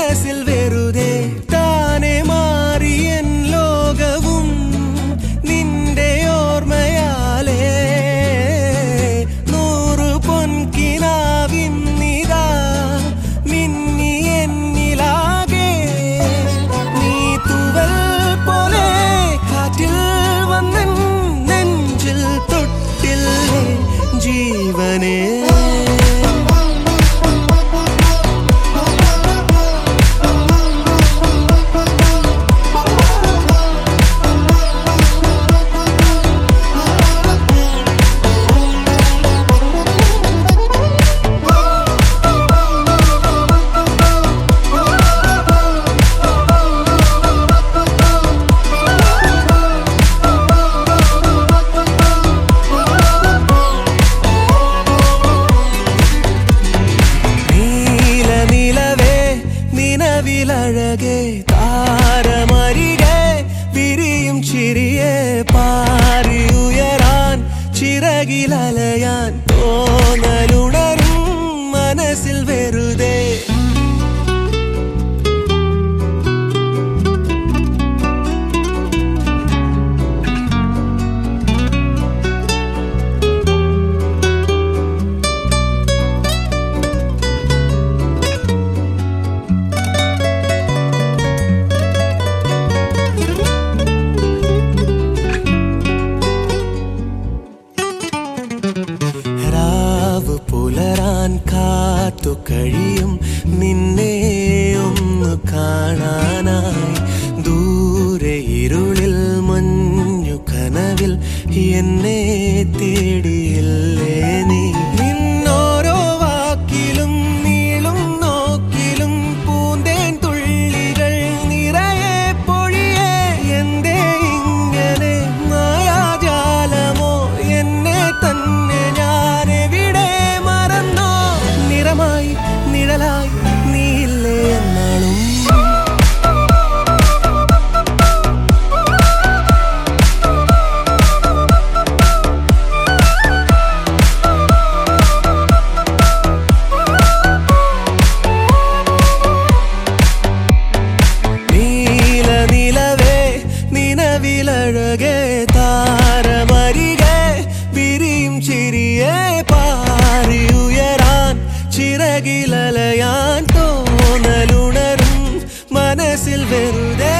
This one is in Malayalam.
മനസ്സിൽ വെറുതെ താനെ മാറിയൻ ലോകവും നിന്റെ ഓർമ്മയാലേ. നൂറു പൊൻകിനാവിൻ നിതാ മിന്നി എന്നിലാകെ. നീ തുവൽ പോലെ കാറ്റിൽ വന്നൻ നെഞ്ചിൽ തൊട്ടില്ലേ ജീവനേ. നിലവിലഴകെ താരമരികെ വിരിയും ചിരിയെ പാറി ഉയരാൻ ചിറകിലലയാൻ തോന്നലുണരും കഴിയും നിന്നെ ഒന്ന് കാണാനായി. ദൂരെ ഇരുളിൽ മഞ്ഞു കനവിൽ എന്നെ തേടിയില്ലേ നിലവിലഴകെ താരമരികെ വിരിയും ചിരിയെ പാറിയുയരാൻ ചിറകിലലയാൻ തോന്നലുണരും മനസ്സിൽ വെറുതെ